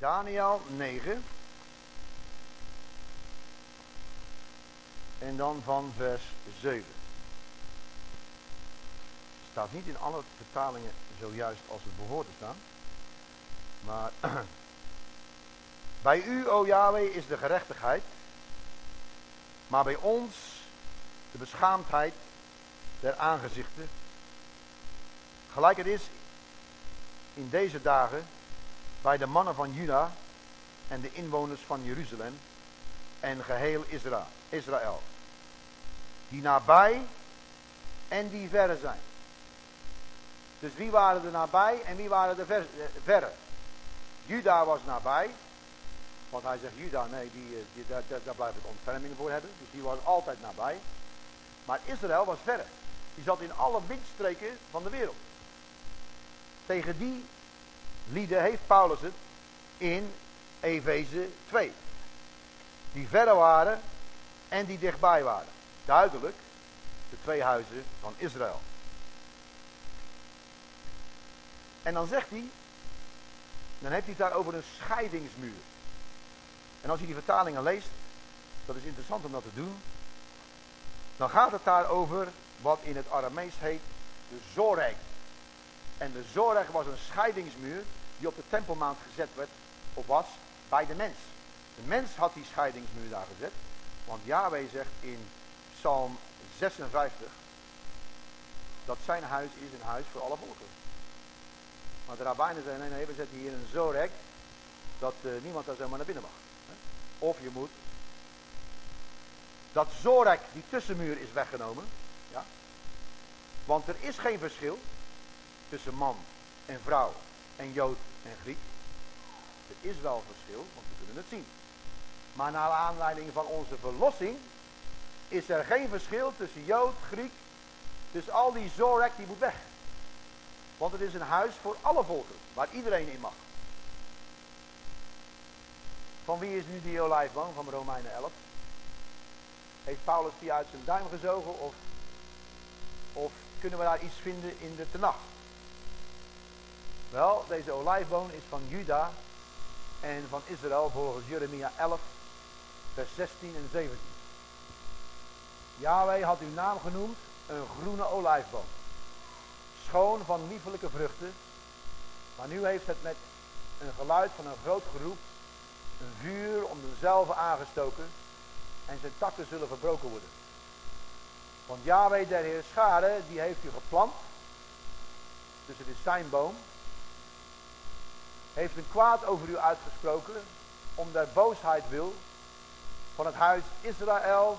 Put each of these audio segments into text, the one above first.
Daniel 9. En dan van vers 7. Staat niet in alle vertalingen zojuist als het behoort te staan. Maar bij u, o Yahweh, is de gerechtigheid. Maar bij ons de beschaamdheid der aangezichten. Gelijk het is in deze dagen bij de mannen van Juda en de inwoners van Jeruzalem en geheel Israël. Die nabij en die verre zijn. Dus wie waren er nabij en wie waren er ver, eh, verre? Juda was nabij. Want hij zegt, Juda, nee, die, eh, die, daar, daar, blijf ik ontferming voor hebben. Dus die was altijd nabij. Maar Israël was verre. Die zat in alle windstreken van de wereld. Tegen die lieden heeft Paulus het in Efeze 2. Die verre waren en die dichtbij waren. Duidelijk de twee huizen van Israël. En dan zegt hij, dan heeft hij het daar over een scheidingsmuur. En als je die vertalingen leest, dat is interessant om dat te doen, dan gaat het daar over wat in het Aramees heet de Zoreg. En de Zoreg was een scheidingsmuur die op de tempelmaand gezet werd, of was, bij de mens. De mens had die scheidingsmuur daar gezet, want Yahweh zegt in Psalm 56 dat zijn huis is een huis voor alle volken. Maar de rabbijnen zeggen, nee, nee, we zetten hier een zorek dat uh, niemand daar zomaar naar binnen mag. Of je moet dat zorek, die tussenmuur is weggenomen. Ja? Want er is geen verschil tussen man en vrouw en Jood en Griek. Er is wel verschil, want we kunnen het zien. Maar naar aanleiding van onze verlossing is er geen verschil tussen Jood, Griek. Dus al die zorek die moet weg. Want het is een huis voor alle volken, waar iedereen in mag. Van wie is nu die olijfboom van Romeinen 11? Heeft Paulus die uit zijn duim gezogen of, of kunnen we daar iets vinden in de Tenach? Wel, deze olijfboom is van Juda en van Israël volgens Jeremia 11, vers 16 en 17. Yahweh had uw naam genoemd, een groene olijfboom. Schoon van liefelijke vruchten, maar nu heeft het met een geluid van een groot geroep een vuur om dezelfde aangestoken en zijn takken zullen verbroken worden. Want Yahweh der Heer Schade, die heeft u geplant, dus het is zijn boom, heeft een kwaad over u uitgesproken, om der boosheid wil, van het huis Israëls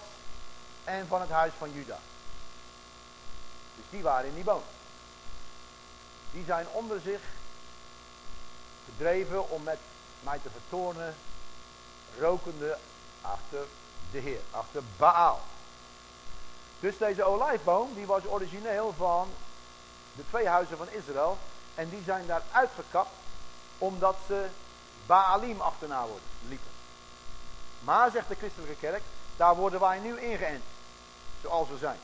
en van het huis van Juda. Dus die waren in die boom. Die zijn onder zich gedreven om met mij te vertoornen, rokende achter de Heer, achter Baal. Dus deze olijfboom, die was origineel van de twee huizen van Israël. En die zijn daar uitgekapt omdat ze Baalim achterna worden, liepen. Maar, zegt de christelijke kerk, daar worden wij nu ingeënt. Zoals we zijn.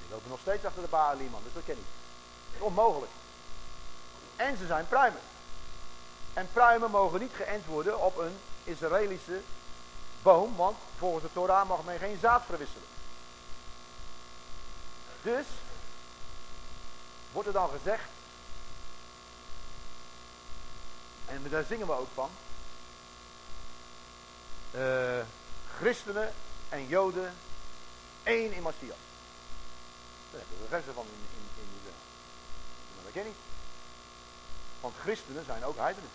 Die lopen nog steeds achter de Baalim man, dus dat ken ik. Dat is onmogelijk. En ze zijn pruimen. En pruimen mogen niet geënt worden op een Israëlische boom, want volgens de Torah mag men geen zaad verwisselen. Dus wordt er dan gezegd, en daar zingen we ook van, uh, christenen en joden één in Messias. Daar hebben we versen van in, in, in die Maar dat ken ik. Want christenen zijn ook heidenen.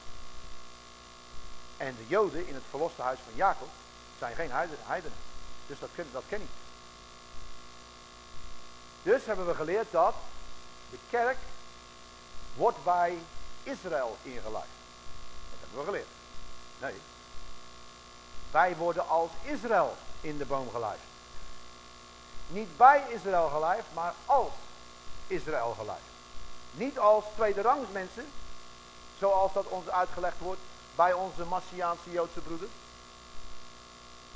En de joden in het verloste huis van Jacob zijn geen heidenen. Dus dat, dat ken ik. Dus hebben we geleerd dat de kerk wordt bij Israël ingeleid. Hebben we geleerd. Nee. Wij worden als Israël in de boom geleid. Niet bij Israël geleid, maar als Israël geleid. Niet als tweederangs mensen, zoals dat ons uitgelegd wordt bij onze Massiaanse Joodse broeders.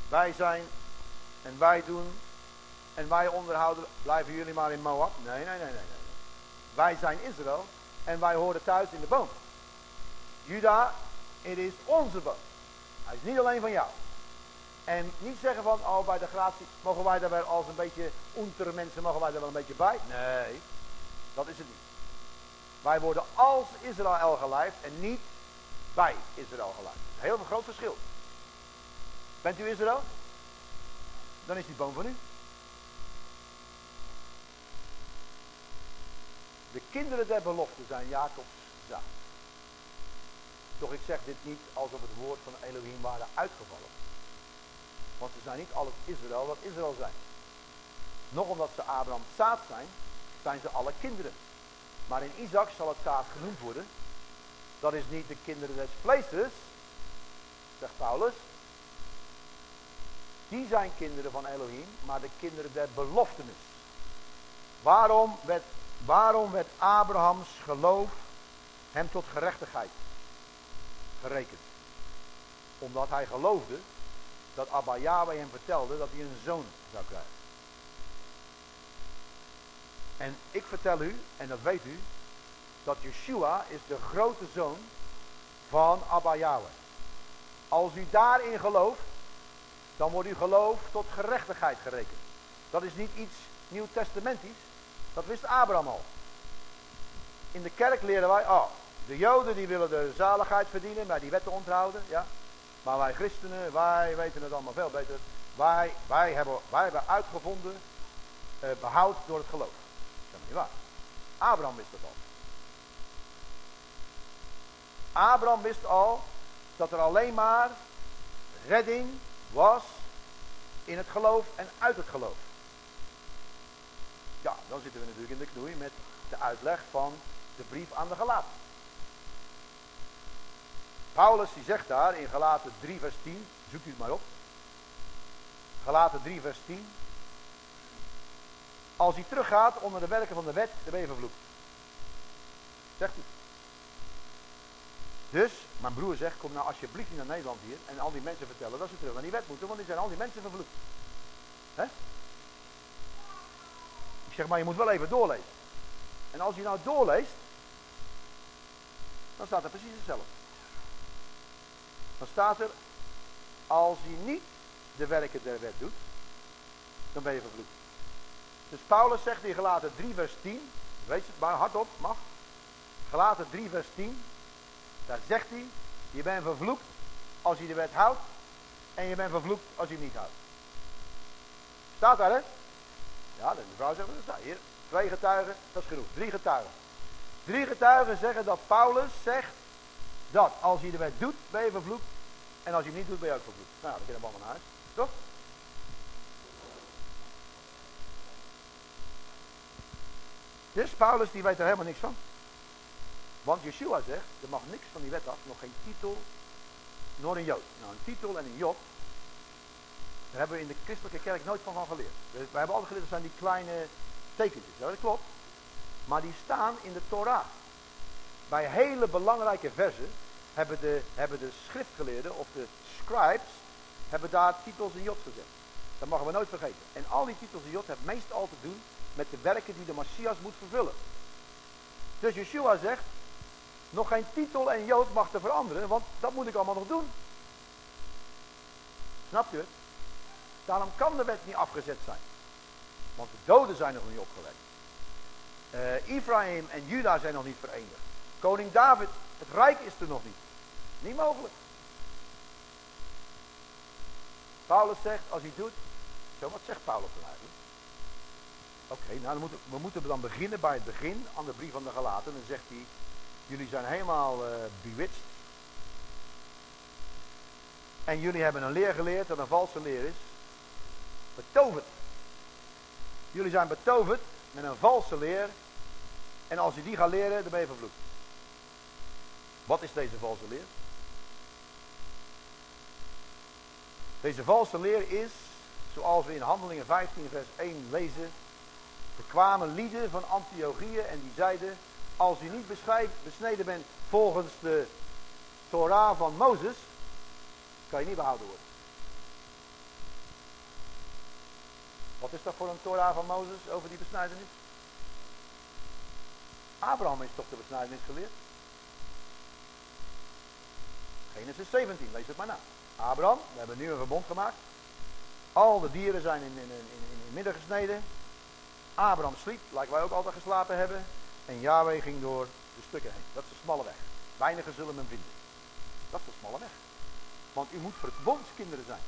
Wij zijn en wij doen en wij onderhouden, blijven jullie maar in Moab. Nee, nee, nee, nee. nee. Wij zijn Israël en wij horen thuis in de boom. Juda Het is onze boom. Hij is niet alleen van jou. En niet zeggen van, oh bij de gratie mogen wij daar wel als een beetje ontere mensen, mogen wij daar wel een beetje bij. Nee, dat is het niet. Wij worden als Israël gelijfd en niet bij Israël gelijfd. Heel een groot verschil. Bent u Israël? Dan is die boom van u. De kinderen der belofte zijn Jacobs zaad. Toch ik zeg dit niet alsof het woord van Elohim waren uitgevallen. Want ze zijn niet alles Israël wat Israël zijn. Nog omdat ze Abraham zaad zijn, zijn ze alle kinderen. Maar in Isaac zal het zaad genoemd worden. Dat is niet de kinderen des vleeses, zegt Paulus. Die zijn kinderen van Elohim, maar de kinderen der beloftenis. Waarom werd, waarom werd Abrahams geloof hem tot gerechtigheid gerekend? Omdat hij geloofde dat Abba Yahweh hem vertelde dat hij een zoon zou krijgen. En ik vertel u, en dat weet u, dat Yeshua is de grote zoon van Abba Yahweh. Als u daarin gelooft, dan wordt uw geloof tot gerechtigheid gerekend. Dat is niet iets nieuwtestamentisch, dat wist Abraham al. In de kerk leren wij, oh, de Joden die willen de zaligheid verdienen, maar die wetten onthouden, ja. Maar wij christenen, wij weten het allemaal veel beter. Wij, wij, hebben, wij hebben uitgevonden uh, behoud door het geloof. Dat is niet waar. Abraham wist dat al. Abraham wist al dat er alleen maar redding was in het geloof en uit het geloof. Ja, dan zitten we natuurlijk in de knoei met de uitleg van de brief aan de Galaten. Paulus die zegt daar in Galaten 3 vers 10, zoekt u het maar op. Galaten 3 vers 10. Als hij teruggaat onder de werken van de wet, dan ben je vervloekt. Zegt hij. Dus, mijn broer zegt, kom nou alsjeblieft niet naar Nederland hier en al die mensen vertellen dat ze terug naar die wet moeten, want die zijn al die mensen vervloekt. Hè? Ik zeg maar, je moet wel even doorlezen. En als je nou doorleest, dan staat er precies hetzelfde. Dan staat er, als je niet de werken der wet doet, dan ben je vervloekt. Dus Paulus zegt in Gelaten 3 vers 10, weet je het maar hardop, mag. Gelaten 3 vers 10, daar zegt hij, je bent vervloekt als je de wet houdt en je bent vervloekt als je niet houdt. Staat daar hè? Ja, de vrouw zegt, dat staat hier. Twee getuigen, dat is genoeg. Drie getuigen. Drie getuigen zeggen dat Paulus zegt dat als je de wet doet, ben je vervloekt. En als je hem niet doet, ben je ook vervloekt. Nou, dan kunnen we allemaal naar huis. Toch? Dus Paulus die weet er helemaal niks van. Want Yeshua zegt, er mag niks van die wet af, nog geen titel, nog een Jood. Nou, een titel en een Job, daar hebben we in de christelijke kerk nooit van, van geleerd. We, hebben altijd geleerd, dat zijn die kleine tekentjes, ja, dat klopt. Maar die staan in de Torah. Bij hele belangrijke versen hebben de, hebben de schriftgeleerden of de scribes hebben daar titels en jot gezet. Dat mogen we nooit vergeten. En al die titels en jot hebben meestal te doen met de werken die de Messias moet vervullen. Dus Yeshua zegt, nog geen titel en jood mag te veranderen, want dat moet ik allemaal nog doen. Snap je het? Daarom kan de wet niet afgezet zijn. Want de doden zijn nog niet opgewekt. Uh, Ephraim en Juda zijn nog niet verenigd. Koning David, het rijk is er nog niet. Niet mogelijk. Paulus zegt, als hij doet, zo wat zegt Paulus dan? Oké, nou dan moeten, we moeten dan beginnen bij het begin aan de brief van de Galaten. Dan zegt hij, jullie zijn helemaal uh, bewitst. En jullie hebben een leer geleerd dat een valse leer is. Betoverd. Jullie zijn betoverd met een valse leer. En als je die gaat leren, dan ben je vervloekt. Wat is deze valse leer? Deze valse leer is, zoals we in Handelingen 15 vers 1 lezen, er kwamen lieden van Antiochieën en die zeiden, als u niet besneden bent volgens de Torah van Mozes, kan je niet behouden worden. Wat is dat voor een Torah van Mozes over die besnijdenis? Abraham is toch de besnijdenis geleerd? Genesis 17, lees het maar na. Abraham, we hebben nu een verbond gemaakt. Al de dieren zijn in, in, in, in, in midden gesneden. Abraham sliep, lijkt wij ook altijd geslapen hebben. En Yahweh ging door de stukken heen. Dat is de smalle weg. Weinigen zullen hem vinden. Dat is de smalle weg. Want u moet verbondskinderen zijn.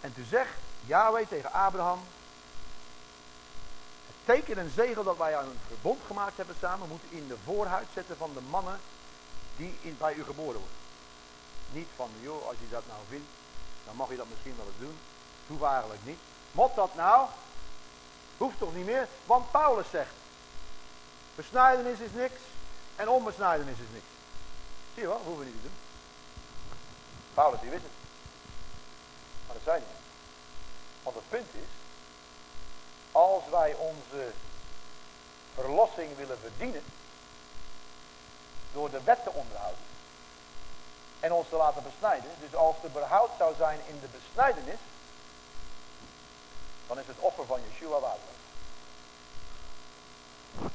En toen zegt Yahweh tegen Abraham. Het teken en zegel dat wij aan een verbond gemaakt hebben samen. Moet in de voorhuid zetten van de mannen die in, bij u geboren worden. Niet van, joh, als je dat nou vindt, dan mag je dat misschien wel eens doen. Hoeft eigenlijk niet. Mot dat nou? Hoeft toch niet meer? Want Paulus zegt, besnijdenis is niks en onbesnijdenis is niks. Zie je wel, hoeven we niet te doen. Paulus die wist het. Maar dat zei niet. Want het punt is, als wij onze verlossing willen verdienen, door de wet te onderhouden, en ons te laten besnijden. Dus als er behoud zou zijn in de besnijdenis, dan is het offer van Yeshua waardeloos.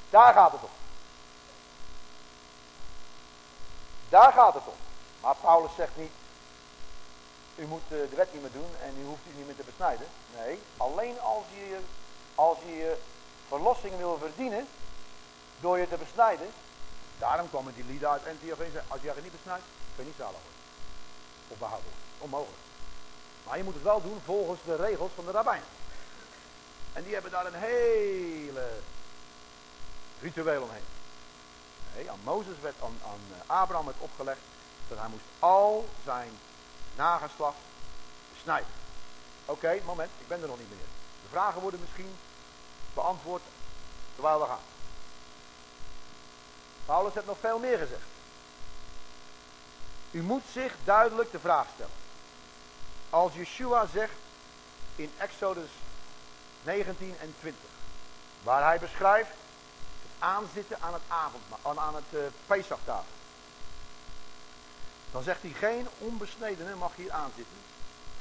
Daar gaat het om. Daar gaat het om. Maar Paulus zegt niet, u moet eh, de wet niet meer doen en u hoeft u niet meer te besnijden. Nee, alleen als je, als je je verlossing wil verdienen door je te besnijden. Daarom kwamen die lieden uit Antioch en als je je niet besnijdt, kun je niet zalig worden. Of behouden Onmogelijk. Maar je moet het wel doen volgens de regels van de rabbijn. En die hebben daar een hele ritueel omheen. Nee, aan Mozes werd, aan, aan eh, Abraham werd opgelegd dat hij moest al zijn nageslacht besnijden. Oké, moment, ik ben er nog niet meer. De vragen worden misschien beantwoord terwijl we gaan. Paulus heeft nog veel meer gezegd. U moet zich duidelijk de vraag stellen. Als Yeshua zegt in Exodus 19 en 20, waar hij beschrijft het aanzitten aan het avondmaal, aan het uh. Dan zegt hij geen onbesnedene mag hier aanzitten.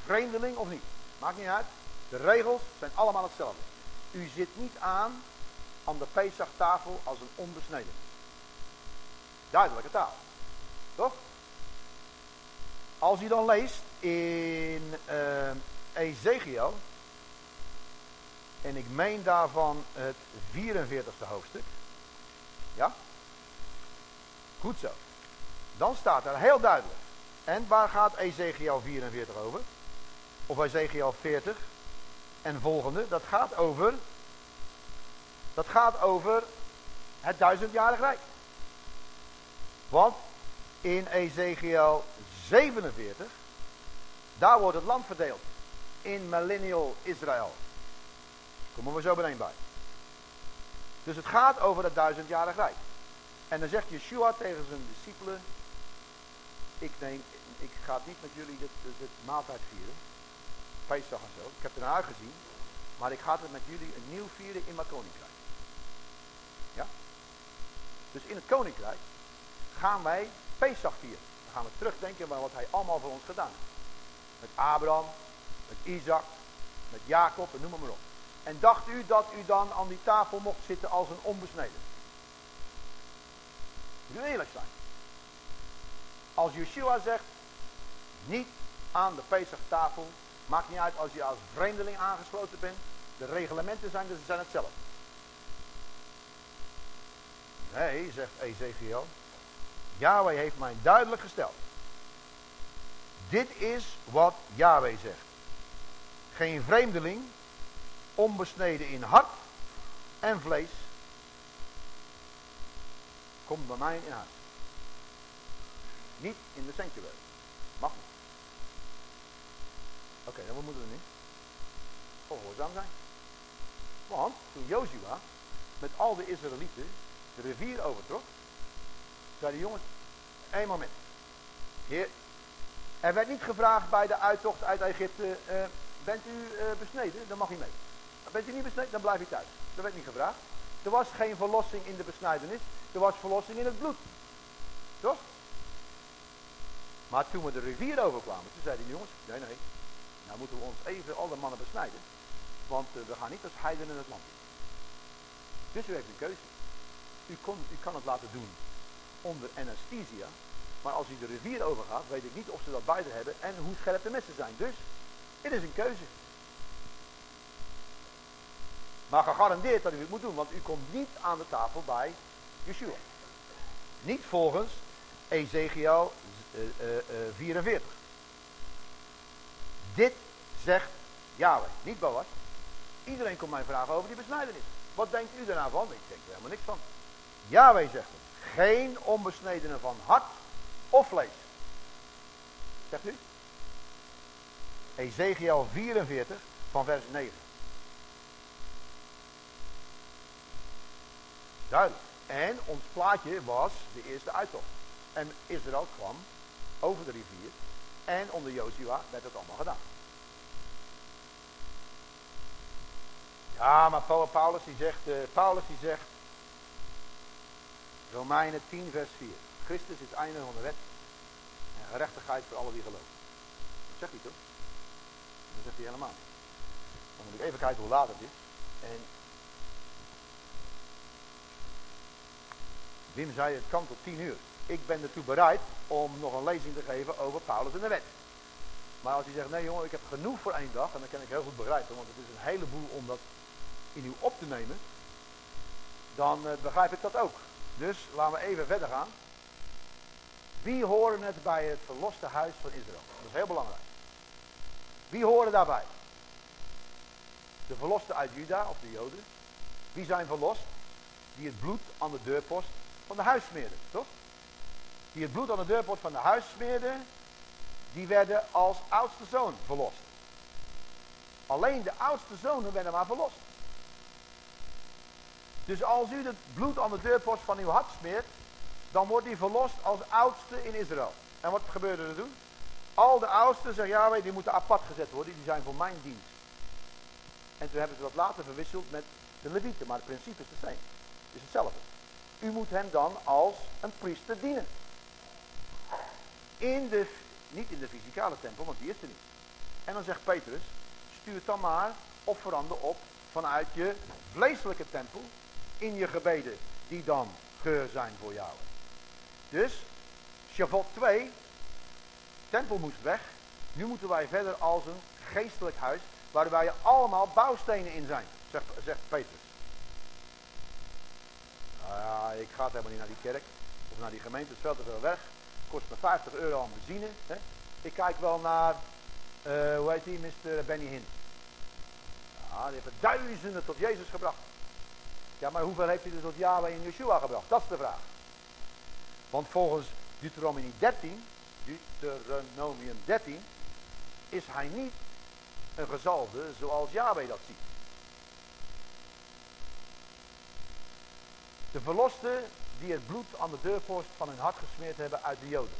Vreemdeling of niet. Maakt niet uit. De regels zijn allemaal hetzelfde. U zit niet aan aan de Pesach-tafel als een onbesneden. Duidelijke taal. Toch? Als je dan leest in uh, Ezekiel, en ik meen daarvan het 44ste hoofdstuk. Ja? Goed zo. Dan staat er heel duidelijk. En waar gaat Ezekiel 44 over? Of Ezekiel 40 en volgende. Dat gaat over. Dat gaat over het duizendjarig rijk. Want in Ezekiel 47, daar wordt het land verdeeld. In millennial Israël. Komen we zo meteen bij. Dus het gaat over het duizendjarig rijk. En dan zegt Yeshua tegen zijn discipelen, ik, neem, ik ga niet met jullie dit, maaltijd vieren. Pesach en zo. Ik heb er naar uitgezien. Maar ik ga het met jullie een nieuw vieren in mijn koninkrijk. Ja? Dus in het koninkrijk gaan wij Pesach vieren. Dan gaan we terugdenken aan wat hij allemaal voor ons gedaan heeft. Met Abraham, met Isaac, met Jacob en noem maar op. En dacht u dat u dan aan die tafel mocht zitten als een onbesneden? Moet eerlijk zijn. Als Yeshua zegt, niet aan de Pesach-tafel, maakt niet uit als je als vreemdeling aangesloten bent. De reglementen zijn, dus zijn hetzelfde. Nee, zegt Ezekiel. Yahweh heeft mij duidelijk gesteld. Dit is wat Yahweh zegt. Geen vreemdeling, onbesneden in hart en vlees, komt bij mij in huis. Niet in de sanctuary. Mag niet. Oké, dan moeten we nu? Gehoorzaam zijn. Want toen Jozua met al de Israëlieten de rivier overtrok, zei de jongens, één moment. Heer, er werd niet gevraagd bij de uittocht uit Egypte, uh, bent u uh, besneden? Dan mag u mee. Bent u niet besneden? Dan blijf je thuis. Dat werd niet gevraagd. Er was geen verlossing in de besnijdenis. Er was verlossing in het bloed. Toch? Maar toen we de rivier overkwamen, toen zeiden jongens, nee, nee, nou moeten we ons even alle mannen besnijden. Want uh, we gaan niet als heidenen het land. Dus u heeft een keuze. U, kon, u kan het laten doen onder anesthesia. Maar als hij de rivier overgaat, weet ik niet of ze dat beide hebben en hoe scherp de messen zijn. Dus, het is een keuze. Maar gegarandeerd dat u het moet doen, want u komt niet aan de tafel bij Yeshua. Niet volgens Ezekiel uh, uh, 44. Dit zegt Yahweh, niet Boas. Iedereen komt mij vragen over die besnijdenis. Wat denkt u daarna van? Ik denk er helemaal niks van. Yahweh zegt het. Geen onbesnedenen van hart of vlees. Zegt u? Ezekiel 44 van vers 9. Duidelijk. En ons plaatje was de eerste uittocht. En Israël kwam over de rivier. En onder Jozua werd het allemaal gedaan. Ja, maar Paulus die zegt, uh, Paulus die zegt, Romeinen 10 vers 4. Christus is einde van de wet en gerechtigheid voor alle die geloven. Dat zegt hij toch? Dat zegt hij helemaal. Dan moet ik even kijken hoe laat het is. En Wim zei het kan tot 10 uur. Ik ben ertoe bereid om nog een lezing te geven over Paulus en de wet. Maar als hij zegt, nee jongen, ik heb genoeg voor één dag, en dat kan ik heel goed begrijpen, want het is een heleboel om dat in u op te nemen, dan uh, begrijp ik dat ook. Dus laten we even verder gaan. Wie horen het bij het verloste huis van Israël? Dat is heel belangrijk. Wie horen daarbij? De verlosten uit Juda of de Joden. Wie zijn verlost? Die het bloed aan de deurpost van de huis smeerden, toch? Die het bloed aan de deurpost van de huis smeerden, die werden als oudste zoon verlost. Alleen de oudste zonen werden maar verlost. Dus als u het bloed aan de deurpost van uw hart smeert, dan wordt hij verlost als oudste in Israël. En wat gebeurde er toen? Al de oudsten, zeggen ja, die moeten apart gezet worden, die zijn voor mijn dienst. En toen hebben ze dat later verwisseld met de levieten, maar het principe is de same. Het is hetzelfde. U moet hem dan als een priester dienen. In de, niet in de fysikale tempel, want die is er niet. En dan zegt Petrus, stuur dan maar offeranden op vanuit je vleeselijke tempel in je gebeden die dan geur zijn voor jou. Dus, Shavuot 2, tempel moest weg. Nu moeten wij verder als een geestelijk huis, waarbij allemaal bouwstenen in zijn, zegt, zegt Petrus. Nou ja, ik ga helemaal niet naar die kerk of naar die gemeente, het is veel te veel weg. Kost me 50 euro aan benzine. Hè. Ik kijk wel naar, uh, hoe heet die, Mr. Benny Hinn. Ja, die heeft duizenden tot Jezus gebracht. Ja, maar hoeveel heeft hij er tot Yahweh in Yeshua gebracht? Dat is de vraag. Want volgens Deuteronomie 13, Deuteronomium 13, is hij niet een gezalde zoals Yahweh dat ziet. De verlosten die het bloed aan de deurpost van hun hart gesmeerd hebben uit de Joden.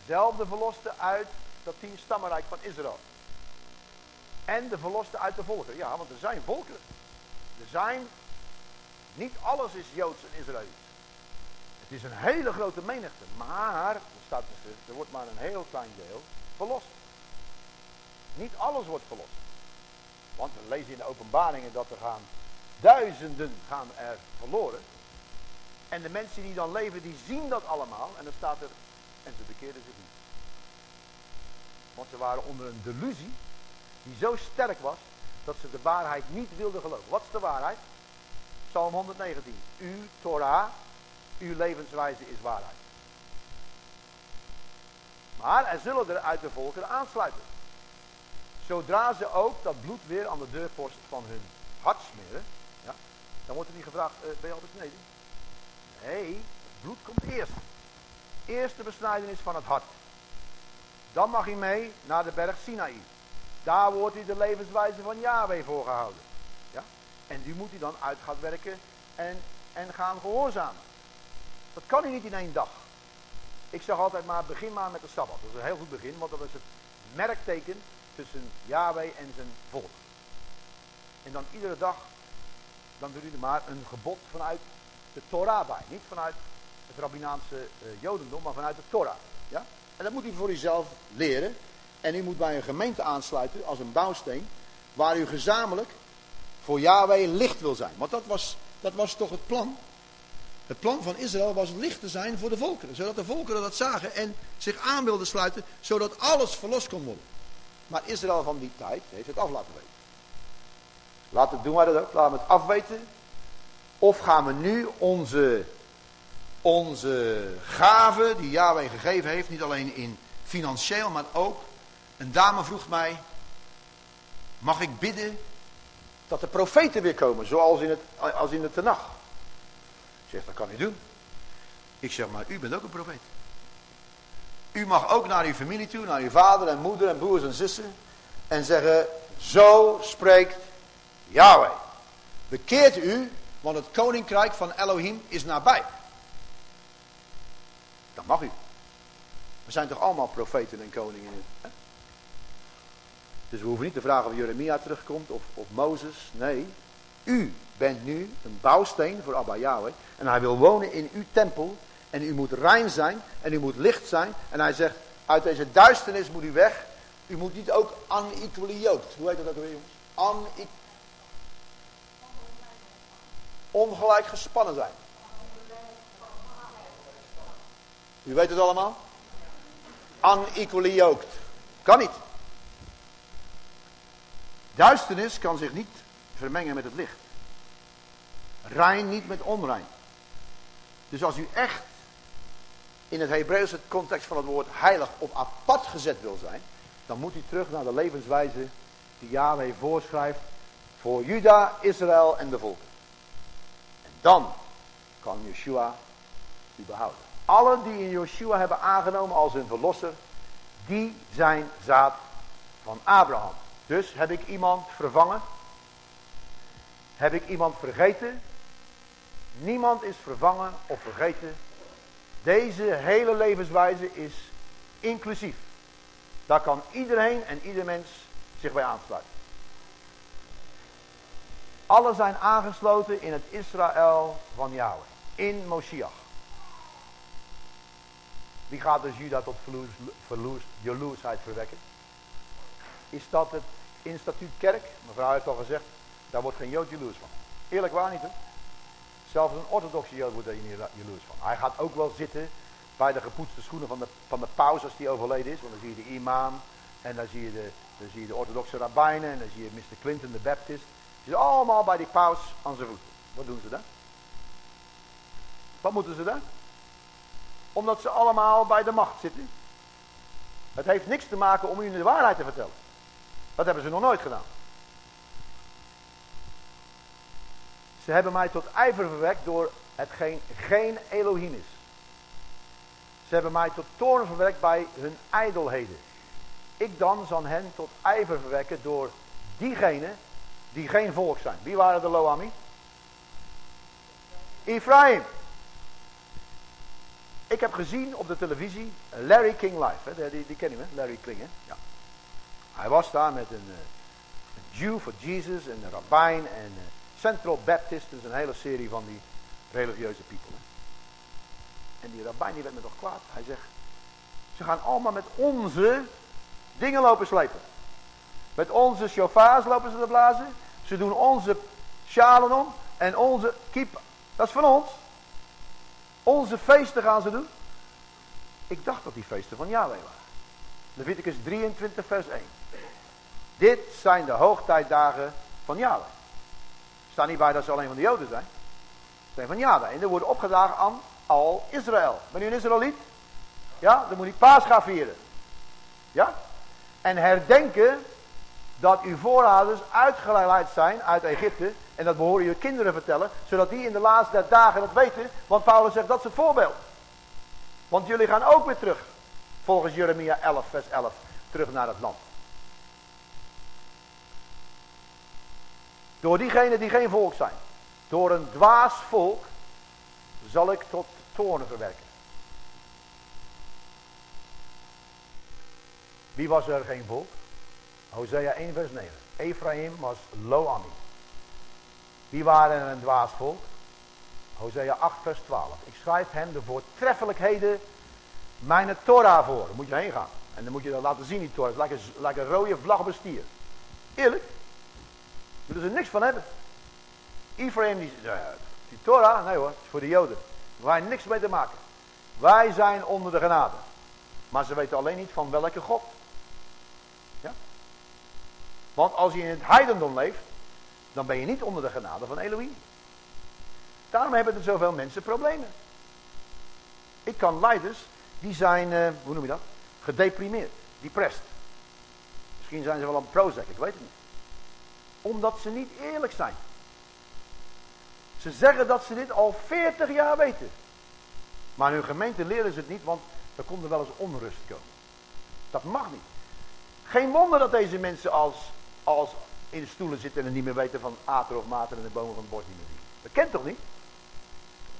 Dezelfde verlosten uit dat tien stammenrijk van Israël. En de verlosten uit de volken. Ja, want er zijn volken. Er zijn, niet alles is Joods en Israëlisch. Het is een hele grote menigte. Maar, er staat er wordt maar een heel klein deel verlost. Niet alles wordt verlost. Want we lezen in de openbaringen dat er gaan duizenden gaan er verloren. En de mensen die dan leven, die zien dat allemaal. En dan staat er, en ze bekeerden zich niet. Want ze waren onder een delusie die zo sterk was dat ze de waarheid niet wilden geloven. Wat is de waarheid? Psalm 119. Uw Torah, uw levenswijze is waarheid. Maar er zullen er uit de volkeren aansluiten. Zodra ze ook dat bloed weer aan de deurpost van hun hart smeren, ja, dan wordt er niet gevraagd, uh, ben je al besneden? Nee, het bloed komt eerst. Eerst de besnijdenis van het hart. Dan mag hij mee naar de berg Sinaï. Daar wordt hij de levenswijze van Yahweh voorgehouden. Ja? En die moet hij dan uit gaan werken en, en gaan gehoorzamen. Dat kan hij niet in één dag. Ik zeg altijd maar, begin maar met de Sabbat. Dat is een heel goed begin, want dat is het merkteken tussen Yahweh en zijn volk. En dan iedere dag, dan doet hij er maar een gebod vanuit de Torah bij. Niet vanuit het rabbinaanse uh, jodendom, maar vanuit de Torah. Ja? En dat moet hij voor uzelf leren. En u moet bij een gemeente aansluiten als een bouwsteen. Waar u gezamenlijk voor Yahweh licht wil zijn. Want dat was, dat was toch het plan. Het plan van Israël was licht te zijn voor de volkeren. Zodat de volkeren dat zagen en zich aan wilden sluiten. Zodat alles verlost kon worden. Maar Israël van die tijd heeft het af laten weten. Laten, doen wij dat ook. Laten we het afweten. Of gaan we nu onze, onze gaven die Yahweh gegeven heeft. Niet alleen in financieel maar ook. Een dame vroeg mij. Mag ik bidden dat de profeten weer komen. Zoals in het, als in de Tenach. Ik zeg dat kan u doen. Ik zeg maar u bent ook een profeet. U mag ook naar uw familie toe, naar uw vader en moeder en broers en zussen. En zeggen, zo spreekt Yahweh. Bekeert u, want het koninkrijk van Elohim is nabij. Dat mag u. We zijn toch allemaal profeten en koningen. Hè? Dus we hoeven niet te vragen of Jeremia terugkomt of, of Mozes. Nee, u bent nu een bouwsteen voor Abba Yahweh. En hij wil wonen in uw tempel. En u moet rein zijn en u moet licht zijn. En hij zegt, uit deze duisternis moet u weg. U moet niet ook unequally yoked. Hoe heet dat ook weer jongens? Ongelijk gespannen zijn. U weet het allemaal? Unequally yoked. Kan niet. Duisternis kan zich niet vermengen met het licht. Rein niet met onrein. Dus als u echt in het Hebreeuwse context van het woord heilig op apart gezet wil zijn, dan moet u terug naar de levenswijze die Yahweh voorschrijft voor Juda, Israël en de volken. En dan kan Yeshua u behouden. Allen die in Yeshua hebben aangenomen als hun verlosser, die zijn zaad van Abraham. Dus heb ik iemand vervangen? Heb ik iemand vergeten? Niemand is vervangen of vergeten. Deze hele levenswijze is inclusief. Daar kan iedereen en ieder mens zich bij aansluiten. Alle zijn aangesloten in het Israël van Yahweh. In Moshiach. Wie gaat dus Juda tot jaloersheid verwekken? Is dat het instituut kerk? Mevrouw heeft al gezegd, daar wordt geen Jood jaloers van. Eerlijk waar niet hè? Zelfs een orthodoxe Jood wordt daar niet jaloers van. Hij gaat ook wel zitten bij de gepoetste schoenen van de, van de paus als die overleden is. Want dan zie je de imam en dan zie je de, dan zie je de orthodoxe rabbijnen en dan zie je Mr. Clinton, de baptist. Zie je allemaal bij die paus aan zijn voeten. Wat doen ze dan? Wat moeten ze dan? Omdat ze allemaal bij de macht zitten. Het heeft niks te maken om u de waarheid te vertellen. Dat hebben ze nog nooit gedaan. Ze hebben mij tot ijver verwekt door hetgeen geen Elohim is. Ze hebben mij tot toorn verwekt bij hun ijdelheden. Ik dan zal hen tot ijver verwekken door diegenen die geen volk zijn. Wie waren de Loami? Ephraim. Ik heb gezien op de televisie Larry King Live. Hè? Die, die ken je, hè? Larry King. Hè? Ja. Hij was daar met een, uh, een Jew for Jesus en een rabbijn en uh, Central Baptist. Dus een hele serie van die religieuze people. En die rabbijn die werd me toch kwaad. Hij zegt, ze gaan allemaal met onze dingen lopen slepen. Met onze chauffeurs lopen ze te blazen. Ze doen onze sjalen om. En onze kiep, dat is van ons. Onze feesten gaan ze doen. Ik dacht dat die feesten van Yahweh waren. Leviticus 23 vers 1. Dit zijn de hoogtijdagen van Yahweh. Staat niet bij dat ze alleen van de Joden zijn. Ze zijn van Yahweh. En die worden opgedragen aan al Israël. Ben u een Israëliet? Ja, dan moet ik gaan vieren. Ja? En herdenken dat uw voorouders uitgeleid zijn uit Egypte. En dat behoren je kinderen vertellen. Zodat die in de laatste dagen het weten. Want Paulus zegt dat is het voorbeeld. Want jullie gaan ook weer terug. Volgens Jeremia 11 vers 11. Terug naar het land. Door diegenen die geen volk zijn. Door een dwaas volk zal ik tot toorn verwerken. Wie was er geen volk? Hosea 1 vers 9. Ephraim was Loami. Wie waren een dwaas volk? Hosea 8 vers 12. Ik schrijf hem de voortreffelijkheden mijn Torah voor. Daar moet je heen gaan. En dan moet je dat laten zien, die Torah. Het is like een, rode vlag op een stier. Eerlijk. Daar willen ze niks van hebben. Ephraim, die, die Torah, nee hoor, is voor de Joden. Wij niks mee te maken. Wij zijn onder de genade. Maar ze weten alleen niet van welke God. Ja? Want als je in het heidendom leeft, dan ben je niet onder de genade van Elohim. Daarom hebben er zoveel mensen problemen. Ik kan leiders, die zijn, uh, hoe noem je dat? Gedeprimeerd, depressed. Misschien zijn ze wel een Prozac, ik weet het niet. Omdat ze niet eerlijk zijn. Ze zeggen dat ze dit al 40 jaar weten. Maar hun gemeente leren ze het niet, want er komt er wel eens onrust komen. Dat mag niet. Geen wonder dat deze mensen als, als in de stoelen zitten en niet meer weten van ater of mater en de bomen van het bos niet meer zien. Dat kent toch niet?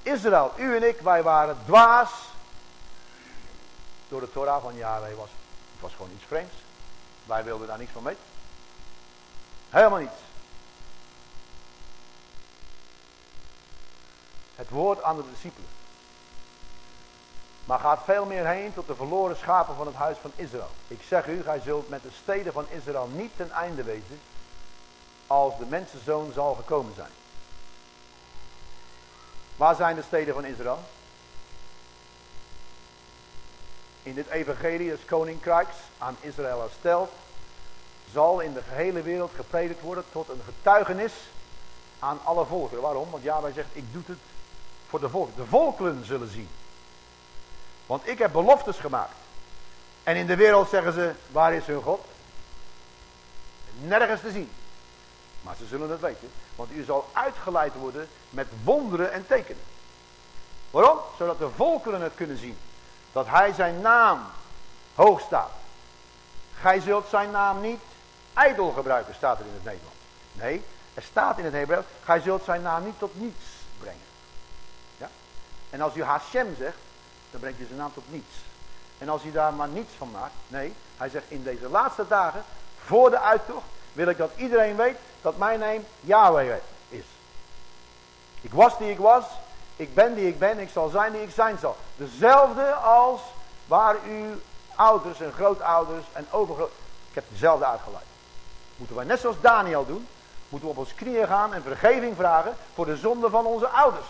Israël, u en ik, wij waren dwaas door de Torah van Yahweh. Was, het was gewoon iets vreemds. Wij wilden daar niks van weten. Helemaal niets. Het woord aan de discipelen. Maar gaat veel meer heen tot de verloren schapen van het huis van Israël. Ik zeg u, gij zult met de steden van Israël niet ten einde wezen als de mensenzoon zal gekomen zijn. Waar zijn de steden van Israël? In dit evangelie des koninkrijks aan Israël hersteld, zal in de gehele wereld gepredikt worden tot een getuigenis aan alle volkeren. Waarom? Want Yahweh zegt, ik doe het voor de volkeren. De volkeren zullen zien. Want ik heb beloftes gemaakt. En in de wereld zeggen ze, waar is hun God? Nergens te zien. Maar ze zullen het weten. Want u zal uitgeleid worden met wonderen en tekenen. Waarom? Zodat de volkeren het kunnen zien. Dat hij zijn naam hoog staat. Gij zult zijn naam niet ijdel gebruiken, staat er in het Nederlands. Nee, er staat in het Hebreeuws, gij zult zijn naam niet tot niets brengen. Ja? En als u Hashem zegt, dan brengt u zijn naam tot niets. En als u daar maar niets van maakt, nee, hij zegt in deze laatste dagen, voor de uittocht, wil ik dat iedereen weet dat mijn naam Yahweh is. Ik was die ik was, ik ben die ik ben, ik zal zijn die ik zijn zal. Dezelfde als waar uw ouders en grootouders en overgroot... Ik heb dezelfde uitgeleid. Moeten wij net zoals Daniel doen, moeten we op ons knieën gaan en vergeving vragen voor de zonde van onze ouders.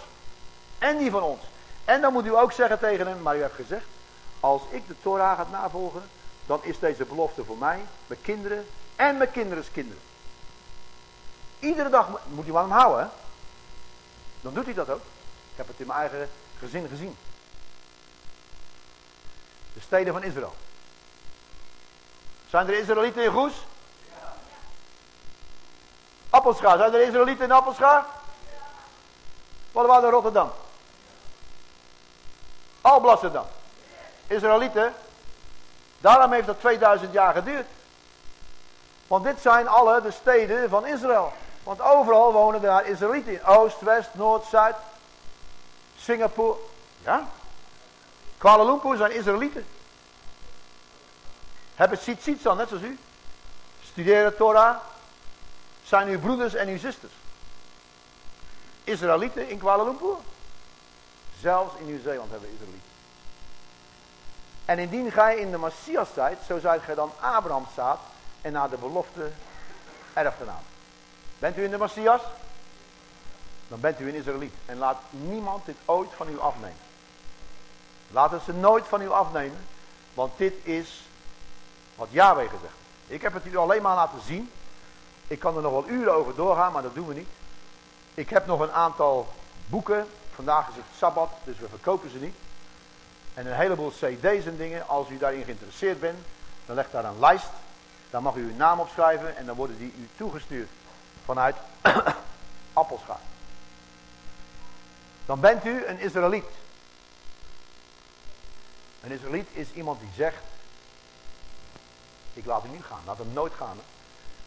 En die van ons. En dan moet u ook zeggen tegen hem, maar u hebt gezegd, als ik de Torah ga navolgen, dan is deze belofte voor mij, mijn kinderen en mijn kinderskinderen. Iedere dag moet aan hem houden. Hè? Dan doet hij dat ook. Ik heb het in mijn eigen gezin gezien. De steden van Israël. Zijn er Israëlieten in Goes? Ja. Appelschaar. Zijn er Israëlieten in Appelschaar? Ja. Wat waren in Rotterdam? Alblasserdam. Israëlieten. Daarom heeft dat 2000 jaar geduurd. Want dit zijn alle de steden van Israël. Want overal wonen daar Israëlieten. Oost, West, Noord, Zuid. Singapore. Ja. Kuala Lumpur zijn Israëlieten. Hebben ziet dan, net zoals u. Studeren Torah. Zijn uw broeders en uw zusters. Israëlieten in Kuala Lumpur. Zelfs in Nieuw-Zeeland hebben we Israëlieten. En indien gij in de Messias zijt, zo zijt gij dan Abraham staat en naar de belofte erfgenaam. Bent u in de Messias? Dan bent u een Israëliet. En laat niemand dit ooit van u afnemen. Laat het ze nooit van u afnemen. Want dit is wat Yahweh gezegd Ik heb het u alleen maar laten zien. Ik kan er nog wel uren over doorgaan, maar dat doen we niet. Ik heb nog een aantal boeken. Vandaag is het Sabbat, dus we verkopen ze niet. En een heleboel cd's en dingen. Als u daarin geïnteresseerd bent, dan legt daar een lijst. Dan mag u uw naam opschrijven en dan worden die u toegestuurd vanuit Appelschaar. Dan bent u een Israëliet. Een Israëliet is iemand die zegt, ik laat u niet gaan, laat hem nooit gaan.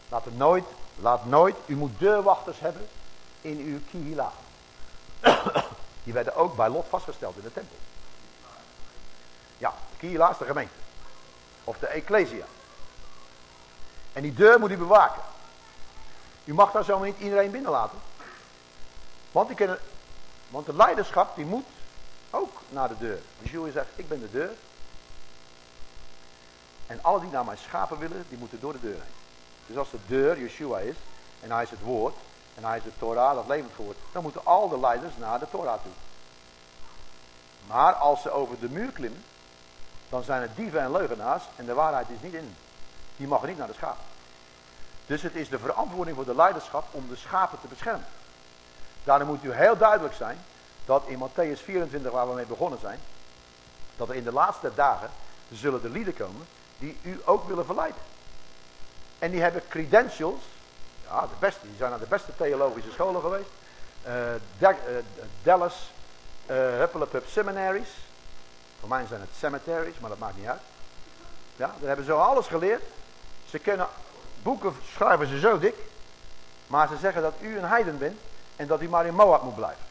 Laat hem nooit, laat nooit, u moet deurwachters hebben in uw kihila. Die werden ook bij Lot vastgesteld in de tempel. Ja, kihila is de gemeente. Of de ecclesia. En die deur moet u bewaken. U mag daar zomaar niet iedereen binnenlaten. Want, die kunnen, want de leiderschap die moet ook naar de deur. Yeshua zegt, ik ben de deur. En alle die naar mijn schapen willen, die moeten door de deur heen. Dus als de deur Yeshua is, en hij is het woord, en hij is de Torah, dat levend woord, dan moeten al de leiders naar de Torah toe. Maar als ze over de muur klimmen, dan zijn het dieven en leugenaars en de waarheid is niet in. Die mag niet naar de schapen. Dus het is de verantwoording voor de leiderschap om de schapen te beschermen. Daarom moet u heel duidelijk zijn dat in Matthäus 24, waar we mee begonnen zijn, dat er in de laatste dagen zullen de lieden komen die u ook willen verleiden. En die hebben credentials, ja, de beste, die zijn naar de beste theologische scholen geweest. Uh, Dallas uh, Seminaries. Voor mij zijn het cemeteries, maar dat maakt niet uit. Ja, daar hebben ze alles geleerd. Ze kunnen boeken schrijven ze zo dik. Maar ze zeggen dat u een heiden bent en dat u maar in Moab moet blijven.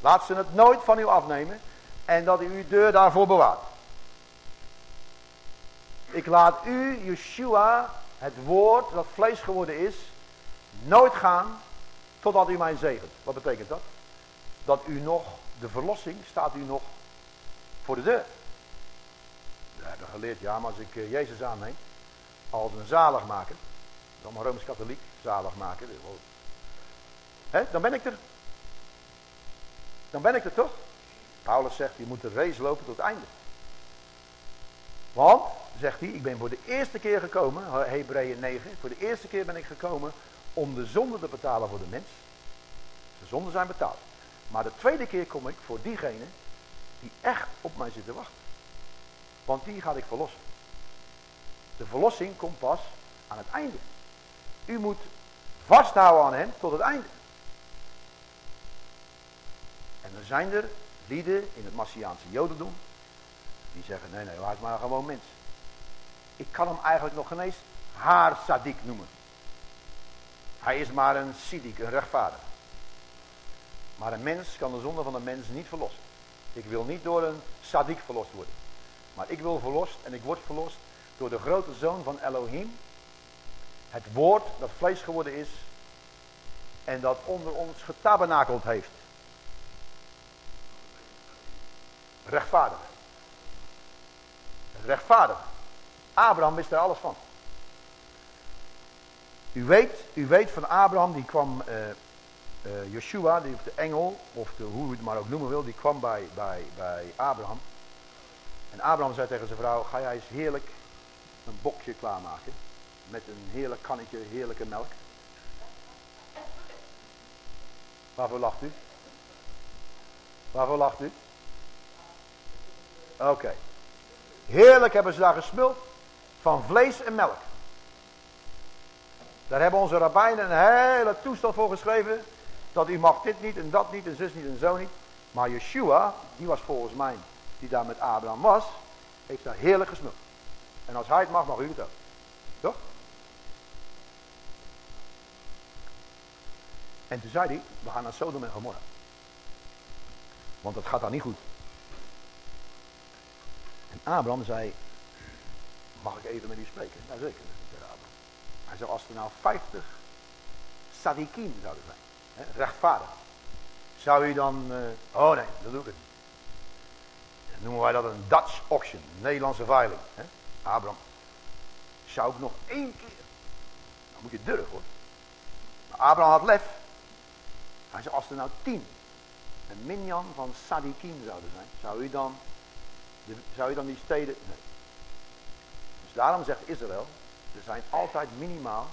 Laat ze het nooit van u afnemen en dat u uw deur daarvoor bewaart. Ik laat u, Yeshua, het woord dat vlees geworden is, nooit gaan totdat u mij zegent. Wat betekent dat? Dat u nog, de verlossing staat u nog voor de deur. We hebben geleerd, ja, maar als ik eh, Jezus aanneem als een zaligmaker, dan maar Rooms-Katholiek zaligmaker, Dan ben ik er. Dan ben ik er toch? Paulus zegt, je moet de race lopen tot het einde. Want, zegt hij, ik ben voor de eerste keer gekomen, Hebreeën 9, voor de eerste keer ben ik gekomen om de zonde te betalen voor de mens. De zonden zijn betaald. Maar de tweede keer kom ik voor diegene die echt op mij zitten wachten. Want die ga ik verlossen. De verlossing komt pas aan het einde. U moet vasthouden aan hem tot het einde. En er zijn er lieden in het Massiaanse Jodendom die zeggen, nee, nee, hij is maar gewoon mens. Ik kan hem eigenlijk nog geen eens haar sadik noemen. Hij is maar een sidik, een rechtvaardig. Maar een mens kan de zonde van een mens niet verlossen. Ik wil niet door een sadik verlost worden. Maar ik wil verlost en ik word verlost door de grote zoon van Elohim. Het woord dat vlees geworden is en dat onder ons getabernakeld heeft. Rechtvaardig. Rechtvaardig. Abraham wist er alles van. U weet, u weet van Abraham, die kwam, uh, uh, Joshua, die, de engel, of de, hoe u het maar ook noemen wil, die kwam bij, bij, bij Abraham. En Abraham zei tegen zijn vrouw, ga jij eens heerlijk een bokje klaarmaken. Met een heerlijk kannetje, heerlijke melk. Waarvoor lacht u? Waarvoor lacht u? Oké. Heerlijk hebben ze daar gesmuld van vlees en melk. Daar hebben onze rabbijnen een hele toestand voor geschreven. Dat u mag dit niet en dat niet en zus niet en zo niet. Maar Yeshua, die was volgens mij, die daar met Abraham was, heeft daar heerlijk gesmuld. En als hij het mag, mag u het ook. Toch? En toen zei hij, we gaan naar Sodom en Gomorra. Want dat gaat daar niet goed. En Abraham zei, mag ik even met u spreken? Nou zeker, Abraham. Hij zei, als er nou 50 sadikim zouden zijn, hè, rechtvaardig, zou u dan, uh, oh nee, dat doe ik niet. Dan noemen wij dat een Dutch auction, een Nederlandse veiling. Hè? Abraham, zou ik nog één keer, dan moet je durven hoor. Abraham had lef. Hij zei, als er nou tien een minjan van sadikim zouden zijn, zou u dan zou je dan die steden... Nee. Dus daarom zegt Israël, er zijn altijd minimaal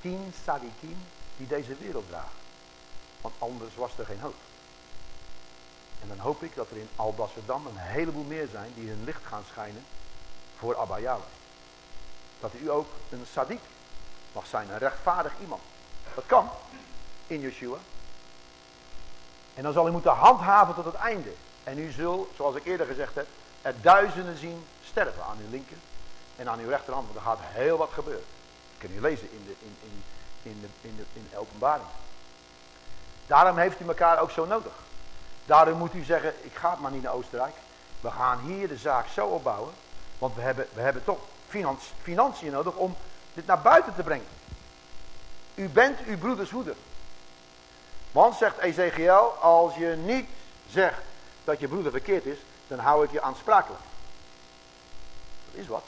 tien sadikim die deze wereld dragen. Want anders was er geen hoop. En dan hoop ik dat er in Alblasserdam een heleboel meer zijn die hun licht gaan schijnen voor Abba Yahweh. Dat u ook een sadik mag zijn, een rechtvaardig iemand. Dat kan in Yeshua. En dan zal u moeten handhaven tot het einde. En u zult, zoals ik eerder gezegd heb, er duizenden zien sterven aan uw linker en aan uw rechterhand. Want er gaat heel wat gebeuren. Dat kun je lezen in de, in, in, in, de, in, de, in openbaring. Daarom heeft u elkaar ook zo nodig. Daarom moet u zeggen, ik ga maar niet naar Oostenrijk. We gaan hier de zaak zo opbouwen. Want we hebben, we hebben toch financiën nodig om dit naar buiten te brengen. U bent uw broeders hoeder. Want, zegt Ezekiel, als je niet zegt dat je broeder verkeerd is, dan hou ik je aansprakelijk. Dat is wat.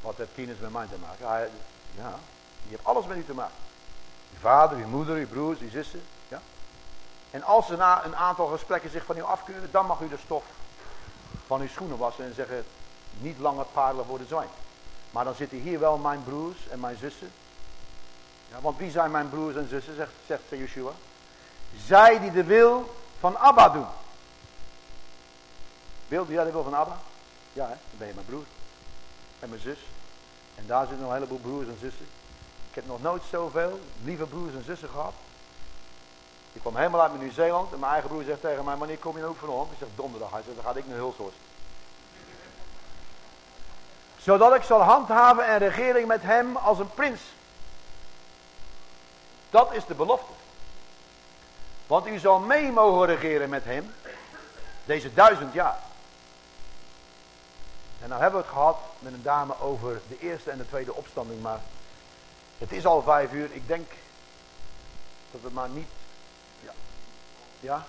Wat heeft tieners met mij te maken? Hij, ja, je hebt alles met u te maken. Je vader, je moeder, je broers, je zussen. Ja. En als er na een aantal gesprekken zich van u afkeuren, dan mag u de stof van uw schoenen wassen en zeggen, niet langer parelen voor de zwijn. Maar dan zitten hier wel mijn broers en mijn zussen. Ja, want wie zijn mijn broers en zussen, zegt, zegt Yeshua. Zij die de wil van Abba doen. Wil jij de wil van Abba? Ja, hè? dan ben je mijn broer. En mijn zus. En daar zitten nog een heleboel broers en zussen. Ik heb nog nooit zoveel lieve broers en zussen gehad. Ik kwam helemaal uit Nieuw-Zeeland en mijn eigen broer zegt tegen mij, wanneer kom je ook van ons? Ik zeg donderdag. Hij zegt, dan ga ik naar Hulshorst. Zodat ik zal handhaven en regering met hem als een prins. Dat is de belofte. Want u zal mee mogen regeren met hem. Deze duizend jaar. En nou hebben we het gehad met een dame over de eerste en de tweede opstanding. Maar het is al vijf uur. Ik denk dat we maar niet... Ja. Ja.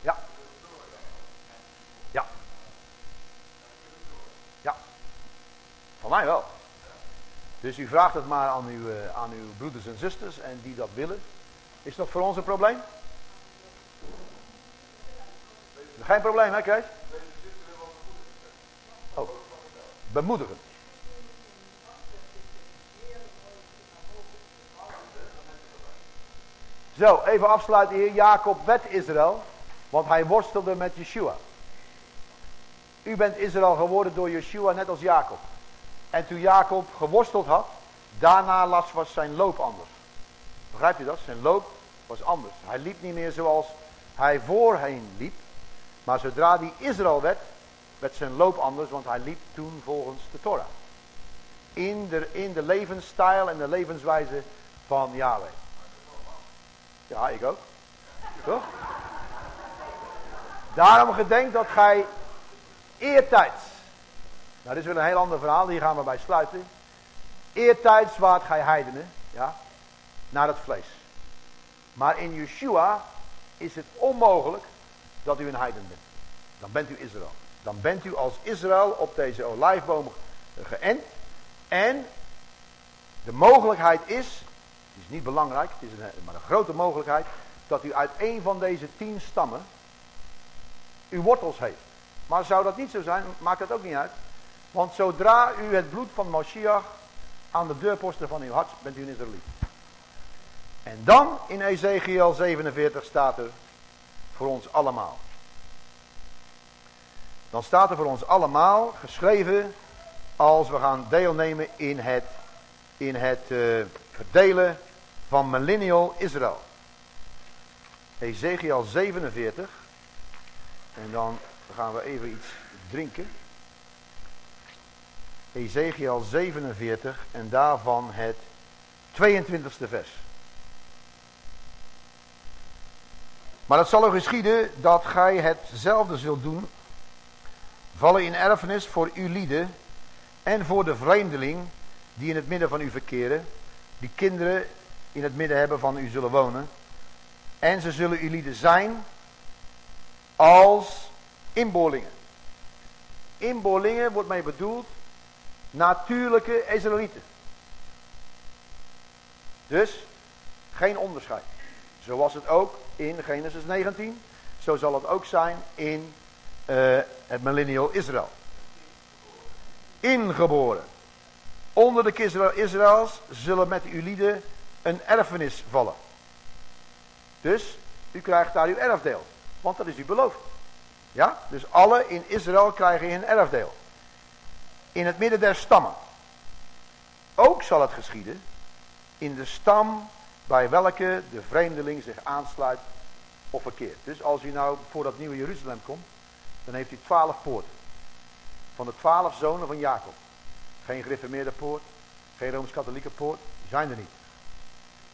Ja. Ja. Ja. Van mij wel. Dus u vraagt het maar aan uw, eh, aan uw broeders en zusters en die dat willen. Is dat voor ons een probleem? Geen probleem, hè Kees? Bemoedigen. Zo, even afsluiten hier. Jacob werd Israël, want hij worstelde met Yeshua. U bent Israël geworden door Yeshua, net als Jacob. En toen Jacob geworsteld had, daarna las was zijn loop anders. Begrijp je dat? Zijn loop was anders. Hij liep niet meer zoals hij voorheen liep. Maar zodra hij Israël werd, werd zijn loop anders, want hij liep toen volgens de Torah. In de, in de levensstijl en de levenswijze van Yahweh. Ja, ik ook. Toch? Daarom gedenk dat gij eertijds. Nou, dit is weer een heel ander verhaal, hier gaan we bij sluiten. Eertijds waart gij heidenen, ja, naar het vlees. Maar in Yeshua is het onmogelijk dat u een heiden bent. Dan bent u Israël. Dan bent u als Israël op deze olijfboom geënt. En de mogelijkheid is, het is niet belangrijk, het is maar een grote mogelijkheid, dat u uit een van deze tien stammen uw wortels heeft. Maar zou dat niet zo zijn, maakt dat ook niet uit. Want zodra u het bloed van Moshiach aan de deurposten van uw hart, bent u een Israëliet. En dan in Ezekiel 47 staat er voor ons allemaal. Dan staat er voor ons allemaal geschreven als we gaan deelnemen in het, in het uh, verdelen van millennial Israël. Ezekiel 47. En dan gaan we even iets drinken. Ezekiel 47 en daarvan het 22e vers. Maar het zal er geschieden dat gij hetzelfde zult doen, vallen in erfenis voor uw lieden en voor de vreemdeling die in het midden van u verkeren, die kinderen in het midden hebben van u zullen wonen. En ze zullen uw lieden zijn als inboorlingen. Inboorlingen wordt mee bedoeld natuurlijke Israëlieten. Dus geen onderscheid. Zoals het ook in Genesis 19. Zo zal het ook zijn in uh, het millennial Israël. Ingeboren. Onder de Israëls zullen met uw lieden een erfenis vallen. Dus u krijgt daar uw erfdeel. Want dat is u beloofd. Ja? Dus alle in Israël krijgen een erfdeel. In het midden der stammen. Ook zal het geschieden in de stam bij welke de vreemdeling zich aansluit of verkeert. Dus als u nou voor dat nieuwe Jeruzalem komt, dan heeft u twaalf poorten. Van de twaalf zonen van Jacob. Geen gereformeerde poort, geen Rooms-Katholieke poort, zijn er niet.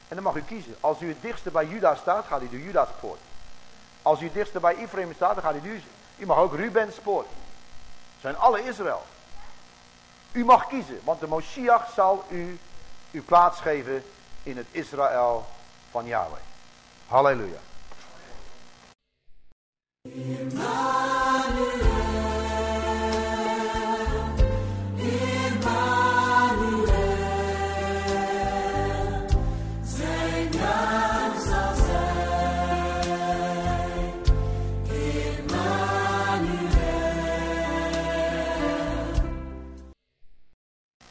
En dan mag u kiezen. Als u het dichtste bij Juda staat, gaat u de Juda's poort. Als u het dichtste bij Ephraim staat, dan gaat u de U mag ook Rubens poort. zijn alle Israël. U mag kiezen, want de Moshiach zal u uw plaats geven in het Israël van Yahweh. Halleluja.